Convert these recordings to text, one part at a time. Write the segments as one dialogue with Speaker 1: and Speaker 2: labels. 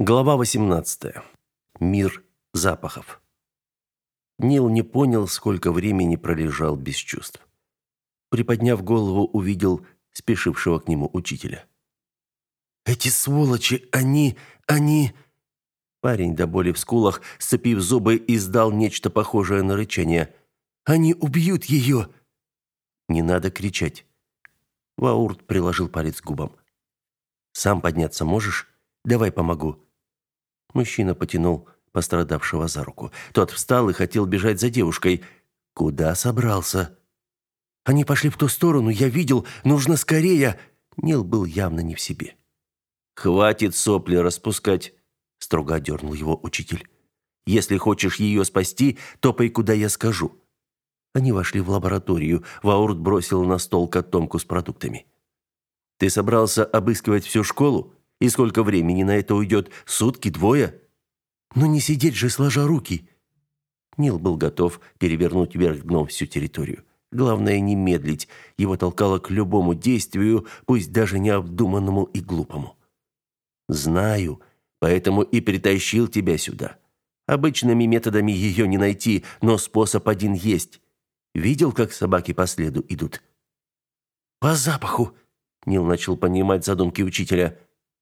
Speaker 1: Глава 18. Мир запахов. Нил не понял, сколько времени пролежал без чувств. Приподняв голову, увидел спешившего к нему учителя. «Эти сволочи, они... они...» Парень до боли в скулах, сцепив зубы, издал нечто похожее на рычание. «Они убьют ее!» «Не надо кричать!» Ваурт приложил палец к губам. «Сам подняться можешь? Давай помогу». Мужчина потянул пострадавшего за руку. Тот встал и хотел бежать за девушкой. Куда собрался? Они пошли в ту сторону, я видел, нужно скорее. Нил был явно не в себе. Хватит сопли распускать, строго дернул его учитель. Если хочешь ее спасти, топай куда я скажу. Они вошли в лабораторию. Ваурт бросил на стол котомку с продуктами. Ты собрался обыскивать всю школу? И сколько времени на это уйдет? Сутки, двое? Но не сидеть же сложа руки. Нил был готов перевернуть вверх дном всю территорию. Главное не медлить. Его толкало к любому действию, пусть даже необдуманному и глупому. Знаю, поэтому и притащил тебя сюда. Обычными методами ее не найти, но способ один есть. Видел, как собаки по следу идут? По запаху, Нил начал понимать задумки учителя.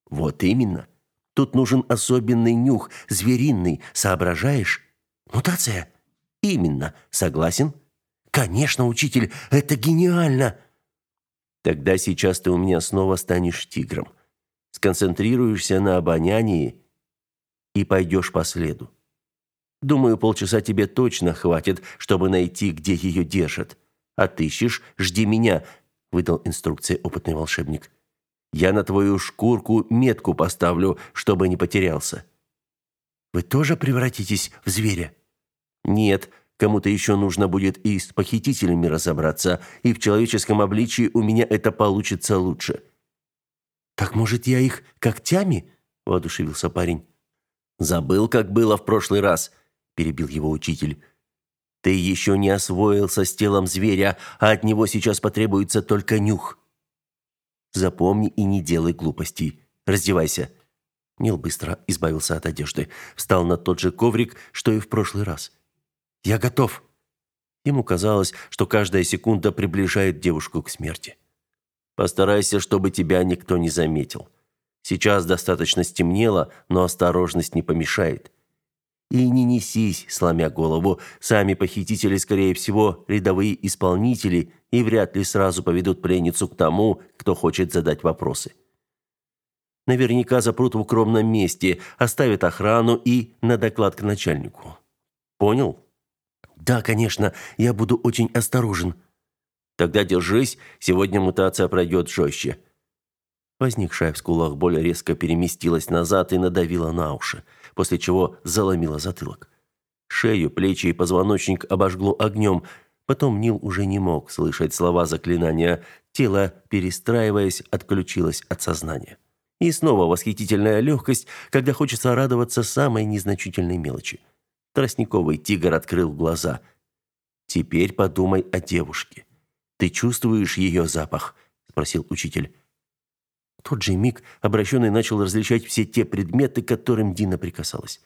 Speaker 1: Вот именно. Тут нужен особенный нюх, звериный, соображаешь? Мутация? Именно. Согласен? Конечно, учитель, это гениально. Тогда сейчас ты у меня снова станешь тигром. Сконцентрируешься на обонянии и пойдешь по следу. Думаю, полчаса тебе точно хватит, чтобы найти, где ее держат. Отыщешь, жди меня, выдал инструкции опытный волшебник. Я на твою шкурку метку поставлю, чтобы не потерялся. Вы тоже превратитесь в зверя? Нет, кому-то еще нужно будет и с похитителями разобраться, и в человеческом обличии у меня это получится лучше. Так может, я их когтями? воодушевился парень. Забыл, как было в прошлый раз, перебил его учитель. Ты еще не освоился с телом зверя, а от него сейчас потребуется только нюх. Запомни и не делай глупостей. Раздевайся. Нил быстро избавился от одежды, встал на тот же коврик, что и в прошлый раз. Я готов. Ему казалось, что каждая секунда приближает девушку к смерти. Постарайся, чтобы тебя никто не заметил. Сейчас достаточно стемнело, но осторожность не помешает. И не несись, сломя голову. Сами похитители, скорее всего, рядовые исполнители и вряд ли сразу поведут пленницу к тому, кто хочет задать вопросы. Наверняка запрут в укромном месте, оставят охрану и на доклад к начальнику. Понял? Да, конечно, я буду очень осторожен. Тогда держись, сегодня мутация пройдет жестче. Возникшая в скулах боль резко переместилась назад и надавила на уши после чего заломило затылок. Шею, плечи и позвоночник обожгло огнем. Потом Нил уже не мог слышать слова заклинания. Тело, перестраиваясь, отключилось от сознания. И снова восхитительная легкость, когда хочется радоваться самой незначительной мелочи. Тростниковый тигр открыл глаза. «Теперь подумай о девушке. Ты чувствуешь ее запах?» – спросил учитель тот же миг обращенный начал различать все те предметы, к которым Дина прикасалась.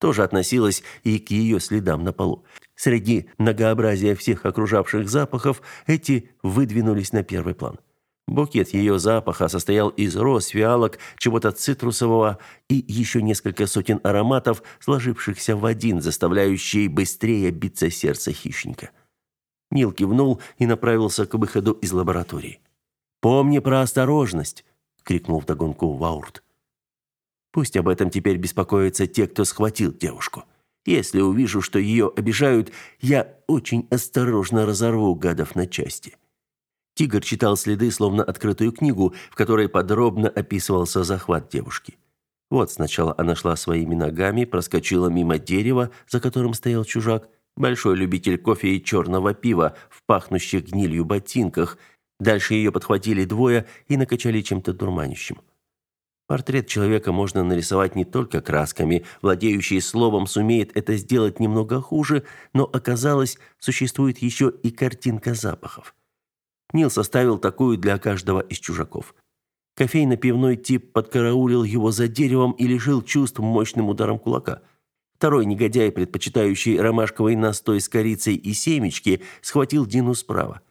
Speaker 1: Тоже относилась и к ее следам на полу. Среди многообразия всех окружавших запахов эти выдвинулись на первый план. Букет ее запаха состоял из роз, фиалок, чего-то цитрусового и еще несколько сотен ароматов, сложившихся в один, заставляющий быстрее биться сердце хищника. Нил кивнул и направился к выходу из лаборатории. «Помни про осторожность», крикнул вдогонку Ваурт. Пусть об этом теперь беспокоятся те, кто схватил девушку. Если увижу, что ее обижают, я очень осторожно разорву гадов на части. Тигр читал следы словно открытую книгу, в которой подробно описывался захват девушки. Вот сначала она шла своими ногами, проскочила мимо дерева, за которым стоял чужак, большой любитель кофе и черного пива в пахнущих гнилью ботинках – Дальше ее подхватили двое и накачали чем-то дурманящим. Портрет человека можно нарисовать не только красками. Владеющий словом сумеет это сделать немного хуже, но оказалось, существует еще и картинка запахов. Нил составил такую для каждого из чужаков. Кофейно-пивной тип подкараулил его за деревом и лишил чувств мощным ударом кулака. Второй негодяй, предпочитающий ромашковый настой с корицей и семечки, схватил Дину справа.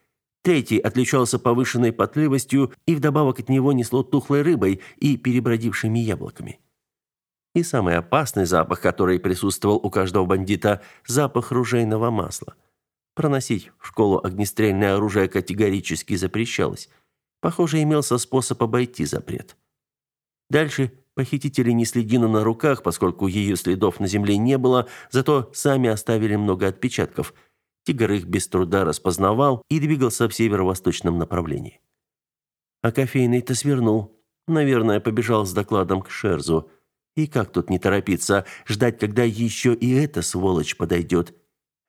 Speaker 1: Третий отличался повышенной потливостью и вдобавок от него несло тухлой рыбой и перебродившими яблоками. И самый опасный запах, который присутствовал у каждого бандита – запах ружейного масла. Проносить в школу огнестрельное оружие категорически запрещалось – Похоже, имелся способ обойти запрет. Дальше похитители несли Дину на руках, поскольку ее следов на земле не было, зато сами оставили много отпечатков. Тигр их без труда распознавал и двигался в северо-восточном направлении. А кофейный-то свернул. Наверное, побежал с докладом к Шерзу. И как тут не торопиться, ждать, когда еще и эта сволочь подойдет?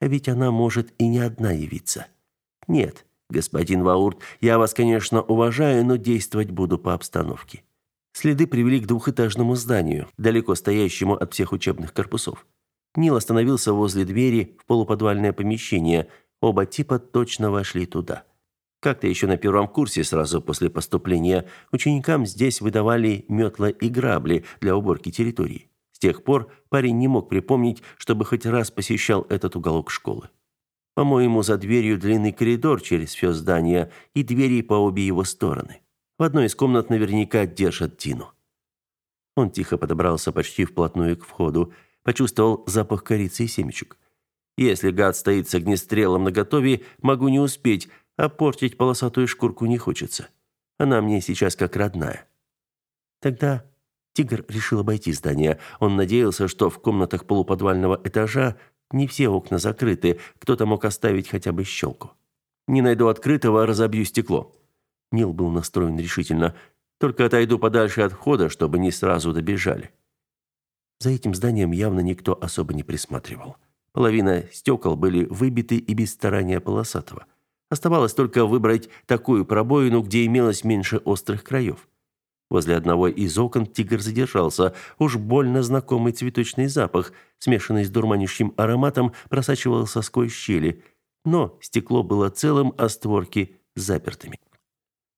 Speaker 1: А ведь она может и не одна явиться. Нет, Господин Ваурт, я вас, конечно, уважаю, но действовать буду по обстановке. Следы привели к двухэтажному зданию, далеко стоящему от всех учебных корпусов. Нил остановился возле двери в полуподвальное помещение. Оба типа точно вошли туда. Как-то еще на первом курсе, сразу после поступления, ученикам здесь выдавали метла и грабли для уборки территории. С тех пор парень не мог припомнить, чтобы хоть раз посещал этот уголок школы. По-моему, за дверью длинный коридор через все здание и двери по обе его стороны. В одной из комнат наверняка держат Дину. Он тихо подобрался почти вплотную к входу, почувствовал запах корицы и семечек. Если гад стоит с огнестрелом наготове, могу не успеть, а портить полосатую шкурку не хочется. Она мне сейчас как родная. Тогда Тигр решил обойти здание. Он надеялся, что в комнатах полуподвального этажа не все окна закрыты, кто-то мог оставить хотя бы щелку. Не найду открытого, разобью стекло. Нил был настроен решительно. Только отойду подальше от входа, чтобы не сразу добежали. За этим зданием явно никто особо не присматривал. Половина стекол были выбиты и без старания полосатого. Оставалось только выбрать такую пробоину, где имелось меньше острых краев. Возле одного из окон тигр задержался. Уж больно знакомый цветочный запах, смешанный с дурманящим ароматом, просачивался сквозь щели. Но стекло было целым, а створки запертыми.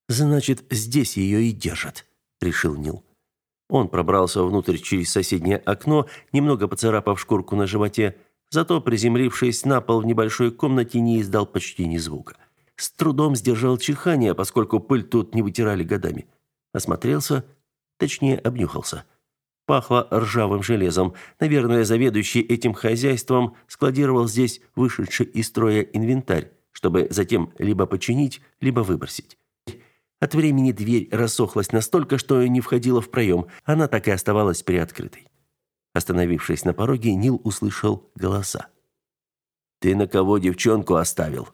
Speaker 1: «Значит, здесь ее и держат», — решил Нил. Он пробрался внутрь через соседнее окно, немного поцарапав шкурку на животе, зато, приземлившись на пол в небольшой комнате, не издал почти ни звука. С трудом сдержал чихание, поскольку пыль тут не вытирали годами. Осмотрелся, точнее, обнюхался. Пахло ржавым железом. Наверное, заведующий этим хозяйством складировал здесь вышедший из строя инвентарь, чтобы затем либо починить, либо выбросить. От времени дверь рассохлась настолько, что не входила в проем. Она так и оставалась приоткрытой. Остановившись на пороге, Нил услышал голоса. «Ты на кого девчонку оставил?»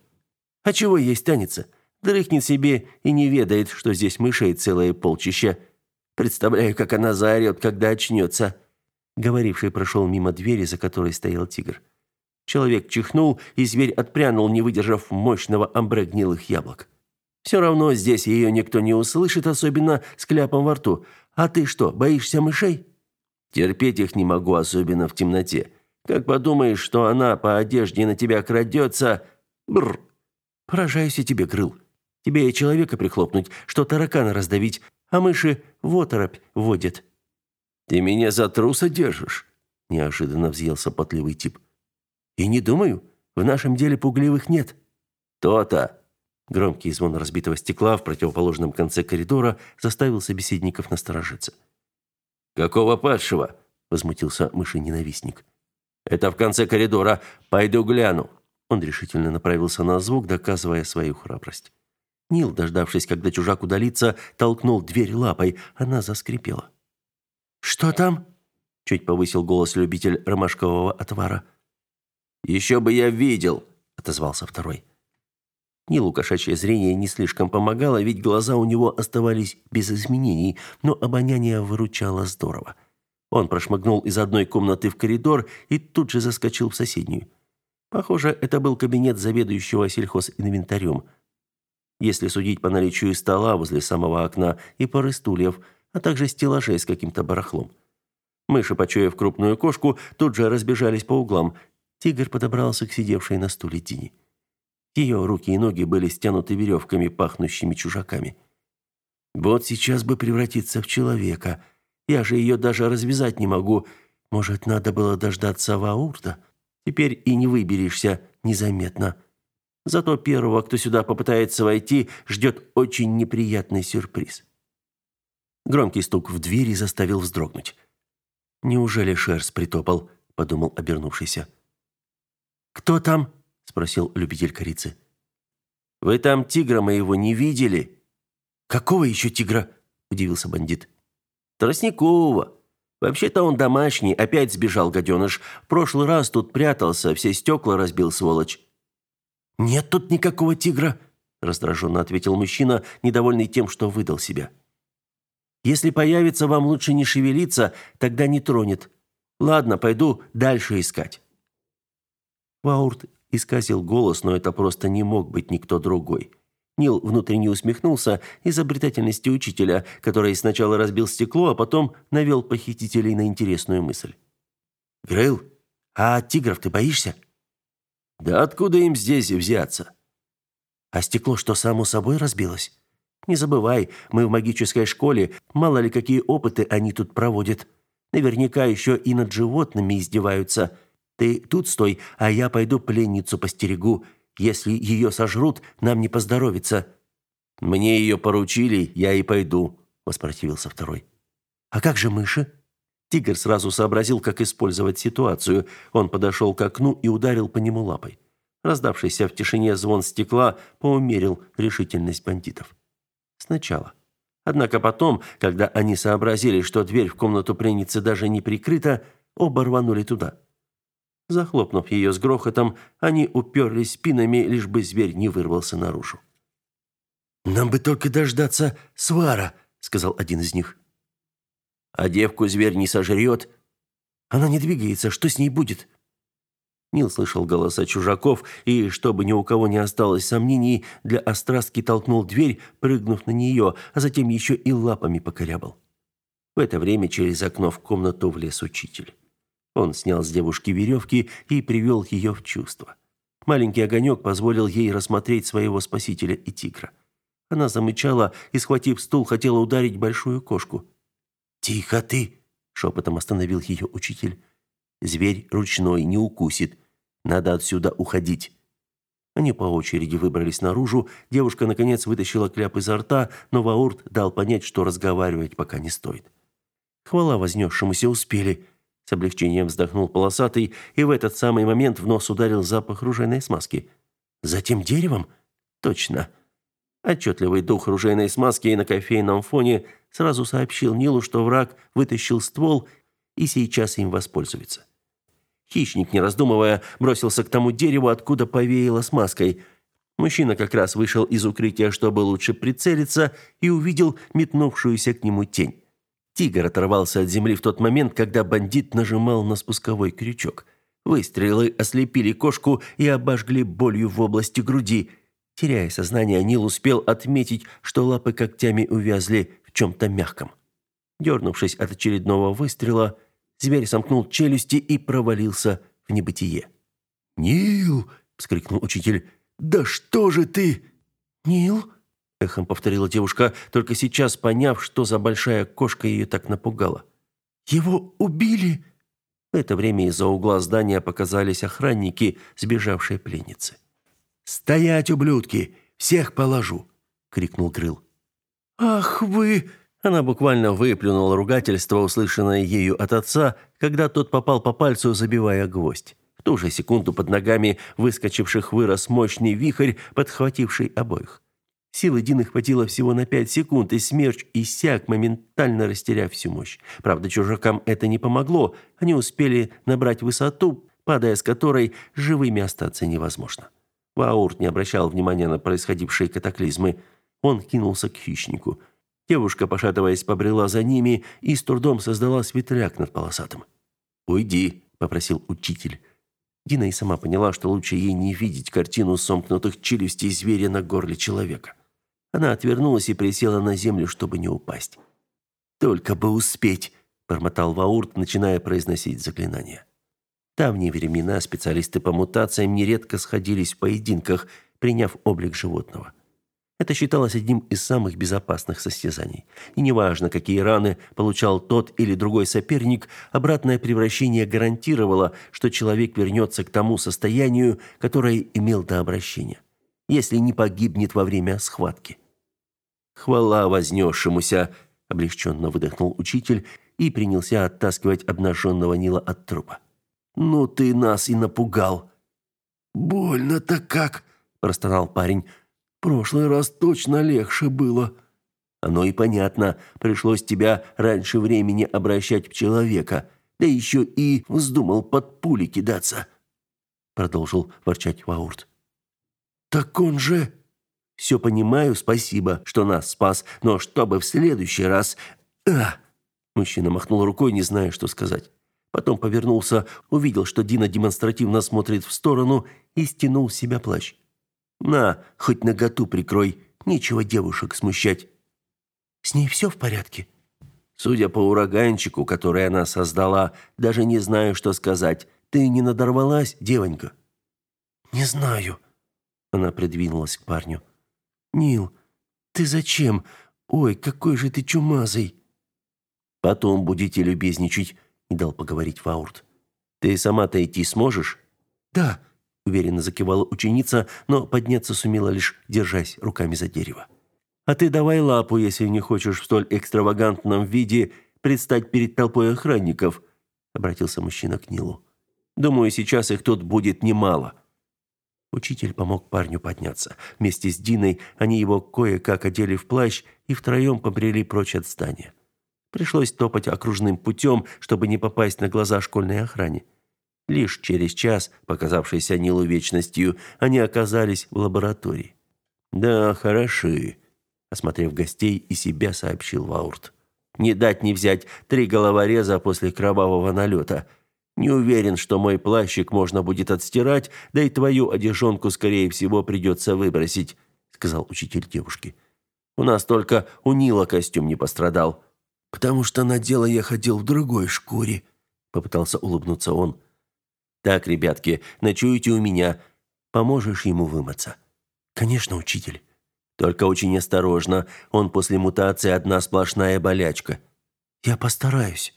Speaker 1: «А чего ей станется? Дрыхнет себе и не ведает, что здесь мышей целое полчища. Представляю, как она заорет, когда очнется». Говоривший прошел мимо двери, за которой стоял тигр. Человек чихнул, и зверь отпрянул, не выдержав мощного амбре гнилых яблок. «Все равно здесь ее никто не услышит, особенно с кляпом во рту. А ты что, боишься мышей?» «Терпеть их не могу, особенно в темноте. Как подумаешь, что она по одежде на тебя крадется...» Бррр. «Поражаюсь я тебе, Крыл. Тебе и человека прихлопнуть, что таракана раздавить, а мыши в оторопь водят». «Ты меня за труса держишь?» – неожиданно взъелся потливый тип. «И не думаю. В нашем деле пугливых нет». «То-то!» Громкий звон разбитого стекла в противоположном конце коридора заставил собеседников насторожиться. «Какого падшего?» – возмутился мыши-ненавистник. «Это в конце коридора. Пойду гляну». Он решительно направился на звук, доказывая свою храбрость. Нил, дождавшись, когда чужак удалится, толкнул дверь лапой. Она заскрипела. «Что там?» – чуть повысил голос любитель ромашкового отвара. «Еще бы я видел!» – отозвался второй. Нилу кошачье зрение не слишком помогало, ведь глаза у него оставались без изменений, но обоняние выручало здорово. Он прошмыгнул из одной комнаты в коридор и тут же заскочил в соседнюю. Похоже, это был кабинет заведующего сельхозинвентарем – если судить по наличию стола возле самого окна и пары стульев, а также стеллажей с каким-то барахлом. Мыши, почуяв крупную кошку, тут же разбежались по углам. Тигр подобрался к сидевшей на стуле Дине. Ее руки и ноги были стянуты веревками, пахнущими чужаками. Вот сейчас бы превратиться в человека. Я же ее даже развязать не могу. Может, надо было дождаться Ваурда? Теперь и не выберешься незаметно. Зато первого, кто сюда попытается войти, ждет очень неприятный сюрприз. Громкий стук в двери заставил вздрогнуть. «Неужели Шерс притопал?» – подумал обернувшийся. «Кто там?» – спросил любитель корицы. «Вы там тигра моего не видели?» «Какого еще тигра?» – удивился бандит. «Тростникового. Вообще-то он домашний, опять сбежал гаденыш. Прошлый раз тут прятался, все стекла разбил, сволочь». «Нет тут никакого тигра», – раздраженно ответил мужчина, недовольный тем, что выдал себя. «Если появится, вам лучше не шевелиться, тогда не тронет. Ладно, пойду дальше искать». Ваурт исказил голос, но это просто не мог быть никто другой. Нил внутренне усмехнулся изобретательности учителя, который сначала разбил стекло, а потом навел похитителей на интересную мысль. «Грыл, а тигров ты боишься?»
Speaker 2: «Да откуда им здесь взяться?»
Speaker 1: «А стекло что, само собой разбилось? Не забывай, мы в магической школе, мало ли какие опыты они тут проводят. Наверняка еще и над животными издеваются. Ты тут стой, а я пойду пленницу постерегу. Если ее сожрут, нам не поздоровится».
Speaker 2: «Мне ее поручили, я и пойду», – воспротивился второй.
Speaker 1: «А как же мыши?» Тигр сразу сообразил, как использовать ситуацию. Он подошел к окну и ударил по нему лапой. Раздавшийся в тишине звон стекла поумерил решительность бандитов. Сначала. Однако потом, когда они сообразили, что дверь в комнату пленницы даже не прикрыта, оба рванули туда. Захлопнув ее с грохотом, они уперлись спинами, лишь бы зверь не вырвался наружу. «Нам бы только дождаться свара», — сказал один из них.
Speaker 2: «А девку зверь не сожрет?»
Speaker 1: «Она не двигается. Что с ней будет?» Нил слышал голоса чужаков и, чтобы ни у кого не осталось сомнений, для острастки толкнул дверь, прыгнув на нее, а затем еще и лапами покорябал. В это время через окно в комнату влез учитель. Он снял с девушки веревки и привел ее в чувство. Маленький огонек позволил ей рассмотреть своего спасителя и тигра. Она замычала и, схватив стул, хотела ударить большую кошку. «Тихо ты!» – шепотом остановил ее учитель. «Зверь ручной, не укусит. Надо отсюда уходить». Они по очереди выбрались наружу. Девушка, наконец, вытащила кляп изо рта, но Ваурт дал понять, что разговаривать пока не стоит. Хвала вознесшемуся успели. С облегчением вздохнул полосатый, и в этот самый момент в нос ударил запах ружейной смазки. Затем деревом? Точно. Отчетливый дух ружейной смазки на кофейном фоне сразу сообщил Нилу, что враг вытащил ствол и сейчас им воспользуется. Хищник, не раздумывая, бросился к тому дереву, откуда повеяло смазкой. Мужчина как раз вышел из укрытия, чтобы лучше прицелиться, и увидел метнувшуюся к нему тень. Тигр оторвался от земли в тот момент, когда бандит нажимал на спусковой крючок. Выстрелы ослепили кошку и обожгли болью в области груди. Теряя сознание, Нил успел отметить, что лапы когтями увязли в чем-то мягком. Дернувшись от очередного выстрела, зверь сомкнул челюсти и провалился в небытие.
Speaker 2: «Нил!» – вскрикнул учитель. «Да что же ты?»
Speaker 1: «Нил?» Эхом повторила девушка, только сейчас поняв, что за большая кошка ее так напугала. Его убили. В это время из-за угла здания показались охранники сбежавшей пленницы.
Speaker 2: Стоять, ублюдки, всех положу, крикнул Крыл.
Speaker 1: Ах вы! Она буквально выплюнула ругательство, услышанное ею от отца, когда тот попал по пальцу, забивая гвоздь. В ту же секунду под ногами выскочивших вырос мощный вихрь, подхвативший обоих. Силы Дины хватило всего на пять секунд, и смерч иссяк, моментально растеряв всю мощь. Правда, чужакам это не помогло. Они успели набрать высоту, падая с которой живыми остаться невозможно. Ваурт не обращал внимания на происходившие катаклизмы. Он кинулся к хищнику. Девушка, пошатываясь, побрела за ними и с трудом создала светляк над полосатым.
Speaker 2: «Уйди», — попросил учитель.
Speaker 1: Дина и сама поняла, что лучше ей не видеть картину сомкнутых челюстей зверя на горле человека. Она отвернулась и присела на землю, чтобы не упасть. «Только бы успеть!» – бормотал Ваурт, начиная произносить заклинания. В давние времена специалисты по мутациям нередко сходились в поединках, приняв облик животного. Это считалось одним из самых безопасных состязаний. И неважно, какие раны получал тот или другой соперник, обратное превращение гарантировало, что человек вернется к тому состоянию, которое имел до обращения, если не погибнет во время схватки. «Хвала вознесшемуся!» – облегченно выдохнул учитель и принялся оттаскивать обнаженного Нила от трупа. «Ну ты нас и напугал!»
Speaker 2: «Больно-то как!» – простонал парень.
Speaker 1: «Прошлый раз точно легче было». «Оно и понятно. Пришлось тебя раньше времени обращать в человека. Да еще и вздумал под пули кидаться», – продолжил ворчать Ваурт.
Speaker 2: «Так он же...»
Speaker 1: «Все понимаю, спасибо, что нас спас, но чтобы в следующий раз...» «А!» Мужчина махнул рукой, не зная, что сказать. Потом повернулся, увидел, что Дина демонстративно смотрит в сторону и стянул с себя плащ. «На, хоть наготу прикрой, нечего девушек смущать».
Speaker 2: «С ней все в порядке?»
Speaker 1: «Судя по ураганчику, который она создала, даже не знаю, что сказать. Ты не надорвалась, девонька?»
Speaker 2: «Не знаю».
Speaker 1: Она придвинулась к парню.
Speaker 2: «Нил, ты зачем? Ой, какой же ты чумазый!»
Speaker 1: «Потом будете любезничать», — не дал поговорить Ваурт. «Ты сама-то идти сможешь?»
Speaker 2: «Да», —
Speaker 1: уверенно закивала ученица, но подняться сумела лишь, держась руками за дерево. «А ты давай лапу, если не хочешь в столь экстравагантном виде предстать перед толпой охранников», — обратился мужчина к Нилу. «Думаю, сейчас их тут будет немало». Учитель помог парню подняться. Вместе с Диной они его кое-как одели в плащ и втроем побрели прочь от здания. Пришлось топать окружным путем, чтобы не попасть на глаза школьной охране. Лишь через час, показавшийся Нилу вечностью, они оказались в лаборатории. «Да, хороши», — осмотрев гостей и себя, сообщил Ваурт. «Не дать не взять три головореза после кровавого налета. Не уверен, что мой плащик можно будет отстирать, да и твою одежонку, скорее всего, придется выбросить», — сказал учитель девушки. «У нас только у Нила костюм не пострадал».
Speaker 2: «Потому что на дело я ходил в другой шкуре», — попытался улыбнуться он.
Speaker 1: «Так, ребятки, ночуете у меня. Поможешь ему вымыться?»
Speaker 2: «Конечно, учитель».
Speaker 1: «Только очень осторожно. Он после мутации одна сплошная болячка».
Speaker 2: «Я постараюсь».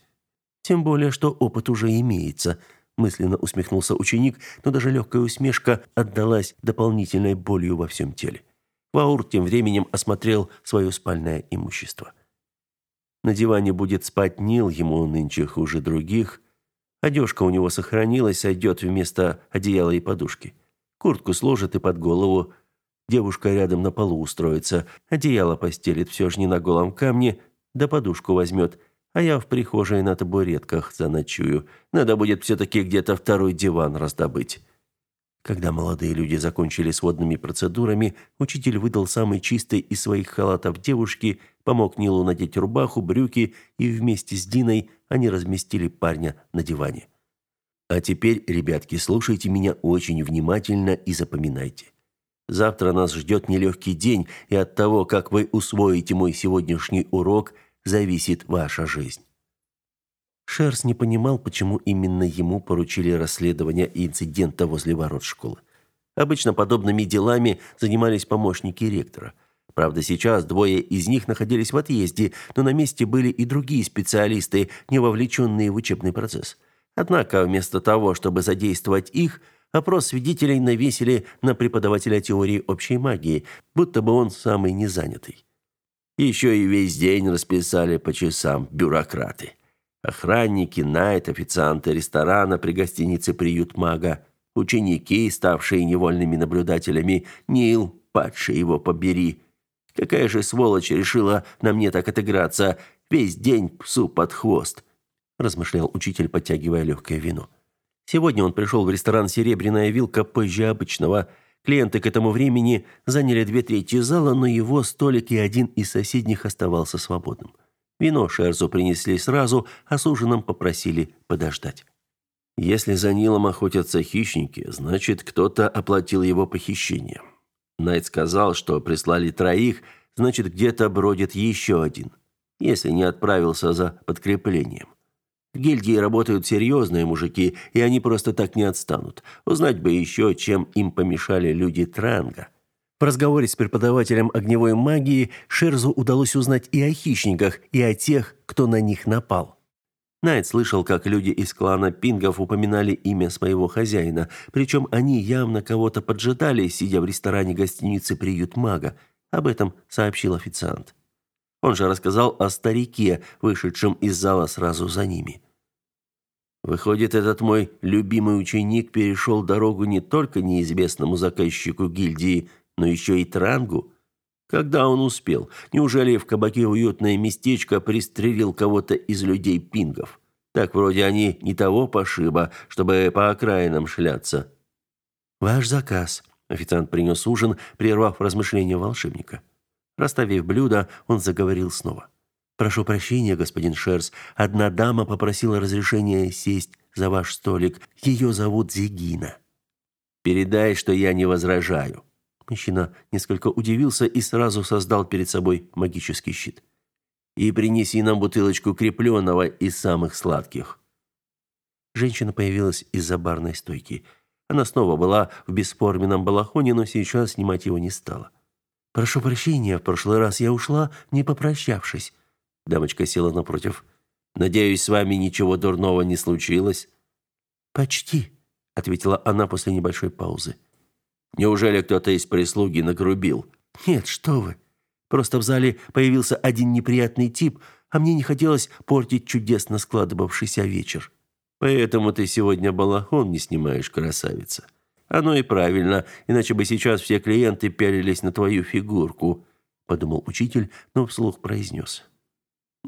Speaker 1: Тем более, что опыт уже имеется», – мысленно усмехнулся ученик, но даже легкая усмешка отдалась дополнительной болью во всем теле. Ваур тем временем осмотрел свое спальное имущество. На диване будет спать Нил, ему нынче хуже других. Одежка у него сохранилась, сойдет вместо одеяла и подушки. Куртку сложит и под голову. Девушка рядом на полу устроится. Одеяло постелит все же не на голом камне, да подушку возьмет – а я в прихожей на табуретках заночую. Надо будет все-таки где-то второй диван раздобыть». Когда молодые люди закончили с водными процедурами, учитель выдал самый чистый из своих халатов девушке, помог Нилу надеть рубаху, брюки, и вместе с Диной они разместили парня на диване. «А теперь, ребятки, слушайте меня очень внимательно и запоминайте. Завтра нас ждет нелегкий день, и от того, как вы усвоите мой сегодняшний урок – зависит ваша жизнь. Шерс не понимал, почему именно ему поручили расследование инцидента возле ворот школы. Обычно подобными делами занимались помощники ректора. Правда, сейчас двое из них находились в отъезде, но на месте были и другие специалисты, не вовлеченные в учебный процесс. Однако, вместо того, чтобы задействовать их, опрос свидетелей навесили на преподавателя теории общей магии, будто бы он самый незанятый. Еще и весь день расписали по часам бюрократы. Охранники, найт, официанты ресторана при гостинице «Приют мага», ученики, ставшие невольными наблюдателями, Нил, падший его побери. Какая же сволочь решила на мне так отыграться, весь день псу под хвост, размышлял учитель, подтягивая легкое вино. Сегодня он пришел в ресторан «Серебряная вилка» позже обычного – Клиенты к этому времени заняли две трети зала, но его столик и один из соседних оставался свободным. Вино Шерзу принесли сразу, а с ужином попросили подождать. Если за Нилом охотятся хищники, значит, кто-то оплатил его похищение. Найт сказал, что прислали троих, значит, где-то бродит еще один, если не отправился за подкреплением. В гильдии работают серьезные мужики, и они просто так не отстанут. Узнать бы еще, чем им помешали люди Транга. В разговоре с преподавателем огневой магии Шерзу удалось узнать и о хищниках, и о тех, кто на них напал. Найт слышал, как люди из клана Пингов упоминали имя своего хозяина, причем они явно кого-то поджидали, сидя в ресторане гостиницы «Приют мага». Об этом сообщил официант. Он же рассказал о старике, вышедшем из зала сразу за ними. Выходит, этот мой любимый ученик перешел дорогу не только неизвестному заказчику гильдии, но еще и Трангу. Когда он успел? Неужели в кабаке уютное местечко пристрелил кого-то из людей пингов? Так вроде они не того пошиба, чтобы по окраинам шляться. Ваш заказ. Официант принес ужин, прервав размышления волшебника. Расставив блюдо, он заговорил снова. Прошу прощения, господин Шерс. Одна дама попросила разрешения сесть за ваш столик. Ее зовут Зигина. Передай, что я не возражаю. Мужчина несколько удивился и сразу создал перед собой магический щит. И принеси нам бутылочку крепленного из самых сладких. Женщина появилась из-за барной стойки. Она снова была в бесформенном балахоне, но сейчас снимать его не стала. Прошу прощения, в прошлый раз я ушла, не попрощавшись. Дамочка села напротив. Надеюсь, с вами ничего дурного не случилось. Почти, ответила она после небольшой паузы. Неужели кто-то из прислуги нагрубил? Нет, что вы? Просто в зале появился один неприятный тип, а мне не хотелось портить чудесно складывавшийся вечер. Поэтому ты сегодня балахон не снимаешь, красавица. Оно и правильно, иначе бы сейчас все клиенты пялились на твою фигурку, подумал учитель, но вслух произнес.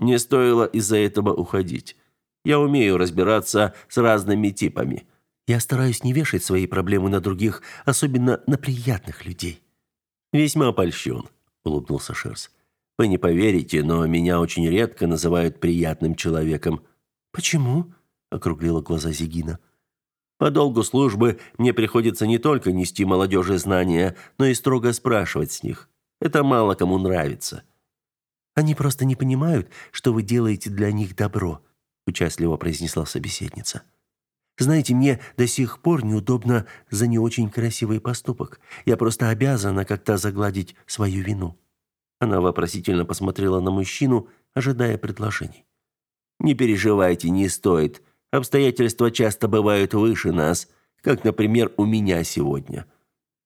Speaker 1: Не стоило из-за этого уходить. Я умею разбираться с разными типами. Я стараюсь не вешать свои проблемы на других, особенно на приятных людей. Весьма польщен, улыбнулся Шерс. Вы не поверите, но меня очень редко называют приятным человеком. Почему? округлила глаза Зигина. По долгу службы мне приходится не только нести молодежи знания, но и строго спрашивать с них. Это мало кому нравится. Они просто не понимают, что вы делаете для них добро, участливо произнесла собеседница. Знаете, мне до сих пор неудобно за не очень красивый поступок. Я просто обязана как-то загладить свою вину. Она вопросительно посмотрела на мужчину, ожидая предложений. Не переживайте, не стоит. Обстоятельства часто бывают выше нас, как, например, у меня сегодня.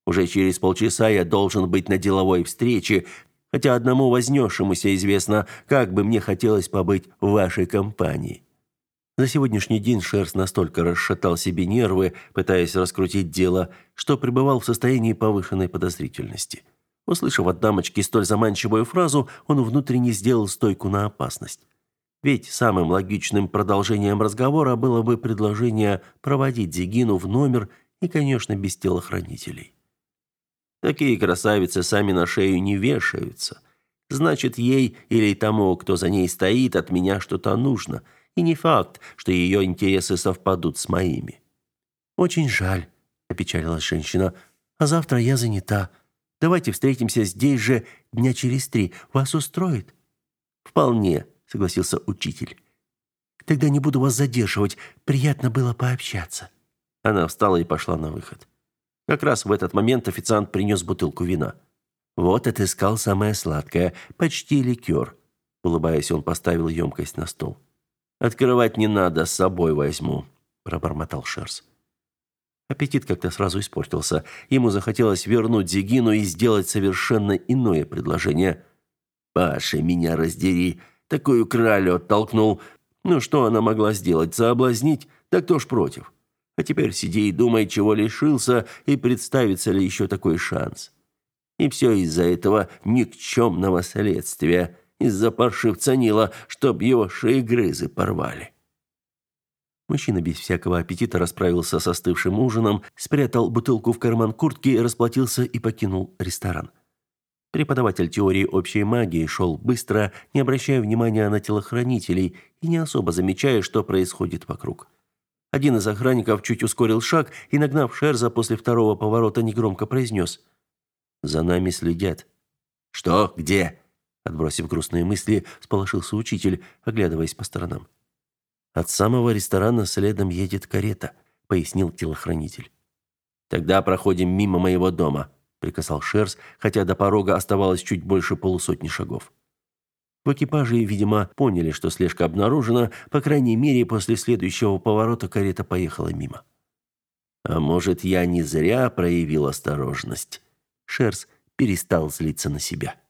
Speaker 1: Уже через полчаса я должен быть на деловой встрече, хотя одному вознесшемуся известно, как бы мне хотелось побыть в вашей компании. За сегодняшний день Шерс настолько расшатал себе нервы, пытаясь раскрутить дело, что пребывал в состоянии повышенной подозрительности. Услышав от дамочки столь заманчивую фразу, он внутренне сделал стойку на опасность. Ведь самым логичным продолжением разговора было бы предложение проводить Зигину в номер и, конечно, без телохранителей. Такие красавицы сами на шею не вешаются. Значит, ей или тому, кто за ней стоит, от меня что-то нужно. И не факт, что ее интересы совпадут с моими. Очень жаль, опечалилась женщина. А завтра я занята. Давайте встретимся здесь же дня через три. Вас устроит? Вполне, согласился учитель. Тогда не буду вас задерживать. Приятно было пообщаться. Она встала и пошла на выход. Как раз в этот момент официант принес бутылку вина. Вот отыскал самое сладкое, почти ликер. Улыбаясь, он поставил емкость на стол. «Открывать не надо, с собой возьму», – пробормотал Шерс. Аппетит как-то сразу испортился. Ему захотелось вернуть Зигину и сделать совершенно иное предложение. «Паша, меня раздери! Такую кралю оттолкнул! Ну что она могла сделать? Соблазнить? Да кто ж против?» А теперь сиди и думай, чего лишился, и представится ли еще такой шанс. И все из-за этого никчемного следствия, из-за паршивца Нила, чтоб его шеегрызы порвали. Мужчина без всякого аппетита расправился с остывшим ужином, спрятал бутылку в карман куртки, расплатился и покинул ресторан. Преподаватель теории общей магии шел быстро, не обращая внимания на телохранителей и не особо замечая, что происходит вокруг. Один из охранников чуть ускорил шаг и, нагнав Шерза после второго поворота, негромко произнес. «За нами следят». «Что? Где?» Отбросив грустные мысли, сполошился учитель, оглядываясь по сторонам. «От самого ресторана следом едет карета», — пояснил телохранитель. «Тогда проходим мимо моего дома», приказал Шерс, хотя до порога оставалось чуть больше полусотни шагов. В экипаже, видимо, поняли, что слежка обнаружена, по крайней мере, после следующего поворота карета поехала мимо. А может, я не зря проявил осторожность. Шерс перестал злиться на себя.